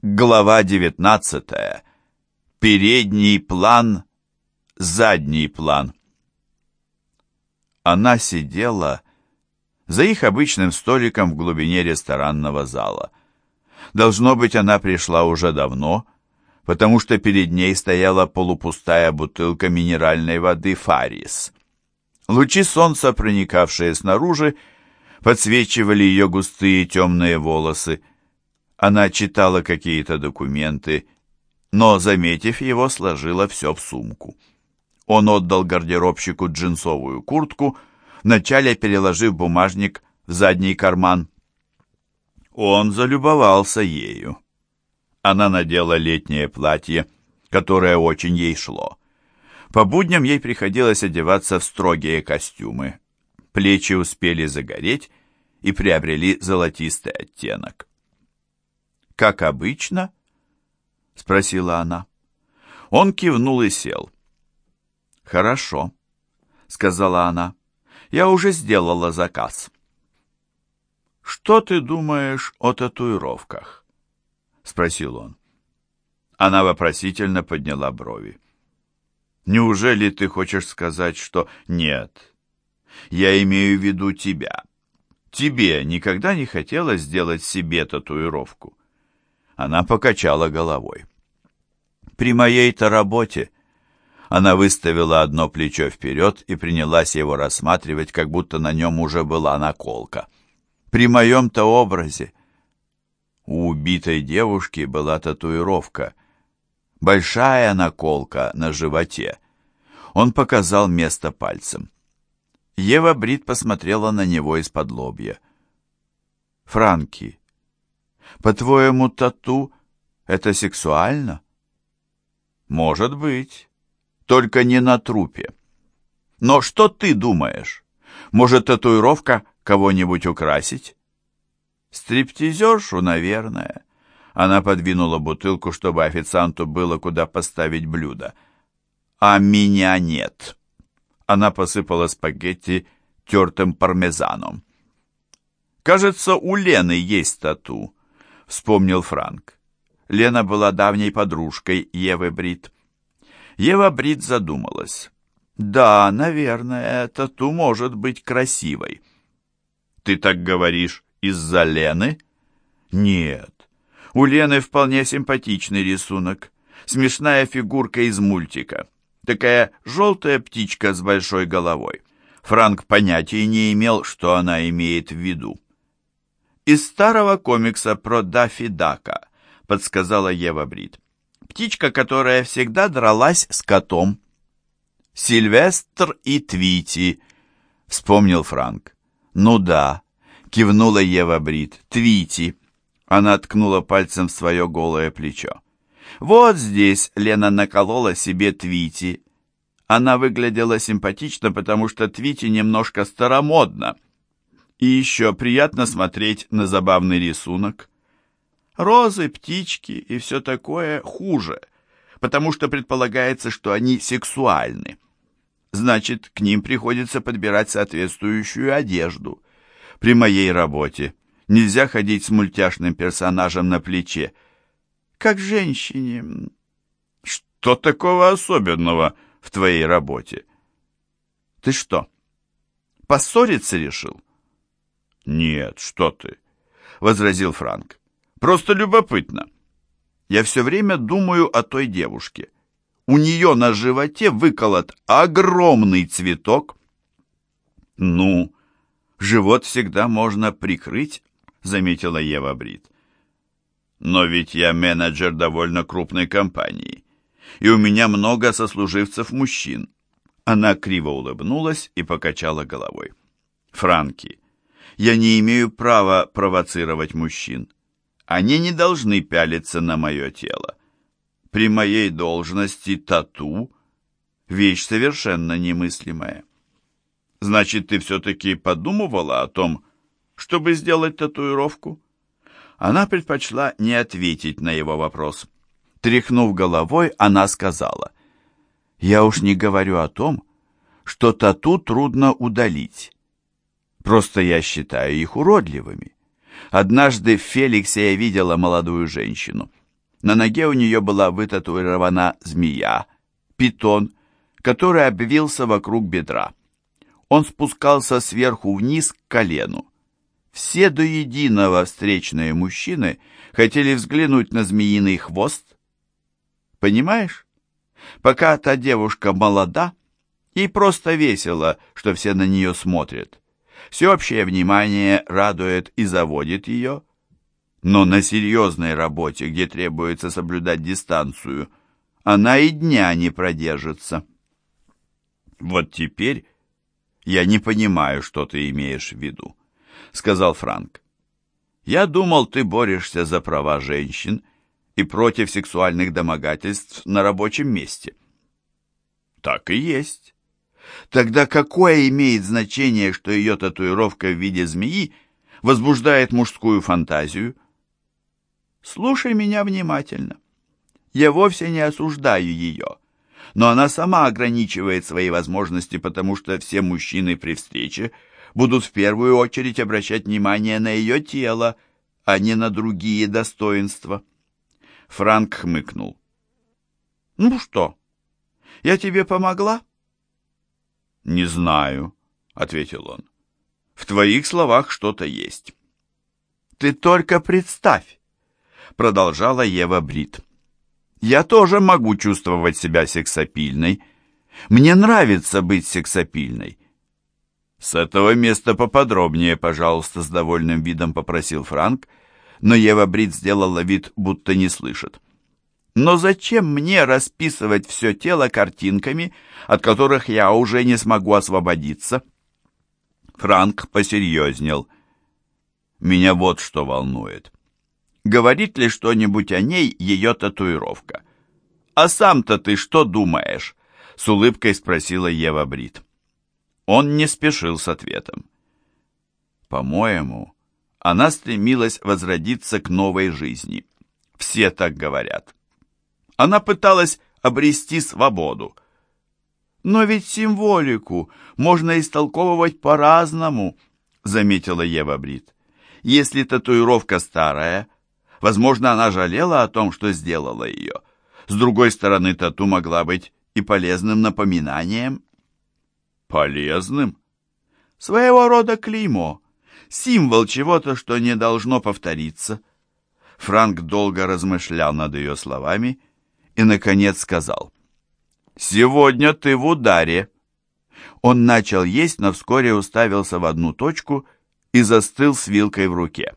Глава 19. Передний план, задний план. Она сидела за их обычным столиком в глубине ресторанного зала. Должно быть, она пришла уже давно, потому что перед ней стояла полупустая бутылка минеральной воды «Фарис». Лучи солнца, проникавшие снаружи, подсвечивали ее густые темные волосы. Она читала какие-то документы, но, заметив его, сложила все в сумку. Он отдал гардеробщику джинсовую куртку, вначале переложив бумажник в задний карман. Он залюбовался ею. Она надела летнее платье, которое очень ей шло. По будням ей приходилось одеваться в строгие костюмы. Плечи успели загореть и приобрели золотистый оттенок. «Как обычно?» — спросила она. Он кивнул и сел. «Хорошо», — сказала она. «Я уже сделала заказ». «Что ты думаешь о татуировках?» — спросил он. Она вопросительно подняла брови. «Неужели ты хочешь сказать, что...» «Нет, я имею в виду тебя. Тебе никогда не хотелось сделать себе татуировку?» Она покачала головой. При моей-то работе она выставила одно плечо вперед и принялась его рассматривать, как будто на нем уже была наколка. При моем-то образе у убитой девушки была татуировка, большая наколка на животе. Он показал место пальцем. Ева Брит посмотрела на него из-под лобья. «Франки, по-твоему, тату — это сексуально? Может быть. Только не на трупе. Но что ты думаешь? Может, татуировка кого-нибудь украсить? Стриптизершу, наверное. Она подвинула бутылку, чтобы официанту было куда поставить блюдо. А меня нет. Она посыпала спагетти тертым пармезаном. Кажется, у Лены есть тату вспомнил Франк. Лена была давней подружкой Евы Брит. Ева Брит задумалась. «Да, наверное, тату может быть красивой». «Ты так говоришь из-за Лены?» «Нет. У Лены вполне симпатичный рисунок. Смешная фигурка из мультика. Такая желтая птичка с большой головой». Франк понятия не имел, что она имеет в виду. «Из старого комикса про Даффи Дака», — подсказала Ева Брит. «Птичка, которая всегда дралась с котом». «Сильвестр и Твити», — вспомнил Франк. «Ну да», — кивнула Ева Брит. «Твити». Она ткнула пальцем в свое голое плечо. «Вот здесь Лена наколола себе Твити». Она выглядела симпатично, потому что Твити немножко старомодно — и еще приятно смотреть на забавный рисунок. Розы, птички и все такое хуже, потому что предполагается, что они сексуальны. Значит, к ним приходится подбирать соответствующую одежду. При моей работе нельзя ходить с мультяшным персонажем на плече. Как женщине. Что такого особенного в твоей работе? Ты что, поссориться решил? «Нет, что ты!» — возразил Франк. «Просто любопытно. Я все время думаю о той девушке. У нее на животе выколот огромный цветок». «Ну, живот всегда можно прикрыть», — заметила Ева Брит. «Но ведь я менеджер довольно крупной компании, и у меня много сослуживцев-мужчин». Она криво улыбнулась и покачала головой. «Франки, я не имею права провоцировать мужчин. Они не должны пялиться на мое тело. При моей должности тату — вещь совершенно немыслимая. Значит, ты все-таки подумывала о том, чтобы сделать татуировку? Она предпочла не ответить на его вопрос. Тряхнув головой, она сказала, «Я уж не говорю о том, что тату трудно удалить. Просто я считаю их уродливыми. Однажды в Феликсе я видела молодую женщину. На ноге у нее была вытатуирована змея, питон, который обвился вокруг бедра. Он спускался сверху вниз к колену. Все до единого встречные мужчины хотели взглянуть на змеиный хвост. Понимаешь? Пока та девушка молода, ей просто весело, что все на нее смотрят. Всеобщее внимание радует и заводит ее. Но на серьезной работе, где требуется соблюдать дистанцию, она и дня не продержится. Вот теперь я не понимаю, что ты имеешь в виду, сказал Франк. Я думал, ты борешься за права женщин и против сексуальных домогательств на рабочем месте. Так и есть. Тогда какое имеет значение, что ее татуировка в виде змеи возбуждает мужскую фантазию? Слушай меня внимательно. Я вовсе не осуждаю ее, но она сама ограничивает свои возможности, потому что все мужчины при встрече будут в первую очередь обращать внимание на ее тело, а не на другие достоинства. Франк хмыкнул. «Ну что, я тебе помогла?» «Не знаю», — ответил он. «В твоих словах что-то есть». «Ты только представь», — продолжала Ева Брит. «Я тоже могу чувствовать себя сексапильной. Мне нравится быть сексапильной». «С этого места поподробнее, пожалуйста», — с довольным видом попросил Франк, но Ева Брит сделала вид, будто не слышит. Но зачем мне расписывать все тело картинками, от которых я уже не смогу освободиться? Франк посерьезнел. Меня вот что волнует. Говорит ли что-нибудь о ней ее татуировка? А сам-то ты что думаешь? С улыбкой спросила Ева Брит. Он не спешил с ответом. По-моему, она стремилась возродиться к новой жизни. Все так говорят. Она пыталась обрести свободу. Но ведь символику можно истолковывать по-разному, заметила Ева Брит. Если татуировка старая, возможно, она жалела о том, что сделала ее. С другой стороны, тату могла быть и полезным напоминанием. Полезным? Своего рода клеймо символ чего-то, что не должно повториться. Франк долго размышлял над ее словами и, наконец, сказал, «Сегодня ты в ударе». Он начал есть, но вскоре уставился в одну точку и застыл с вилкой в руке.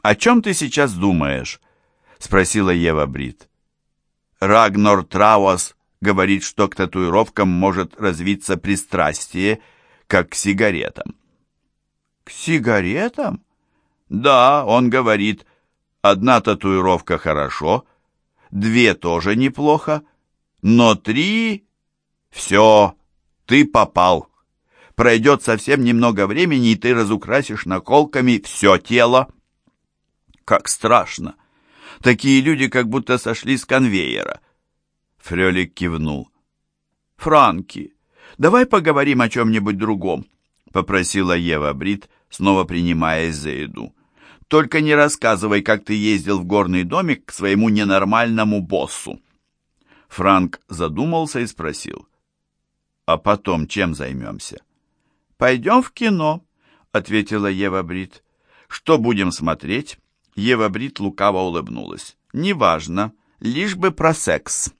«О чем ты сейчас думаешь?» — спросила Ева Брит. Рагнор Трауас говорит, что к татуировкам может развиться пристрастие, как к сигаретам. К сигаретам? Да, он говорит, одна татуировка хорошо, две тоже неплохо, но три... Все, ты попал. Пройдет совсем немного времени, и ты разукрасишь наколками все тело. Как страшно. Такие люди как будто сошли с конвейера. Фрелик кивнул. «Франки, давай поговорим о чем-нибудь другом», — попросила Ева Брит, снова принимаясь за еду. «Только не рассказывай, как ты ездил в горный домик к своему ненормальному боссу». Франк задумался и спросил. «А потом чем займемся?» «Пойдем в кино», — ответила Ева Брит. «Что будем смотреть?» Ева Брит лукаво улыбнулась. «Неважно, лишь бы про секс».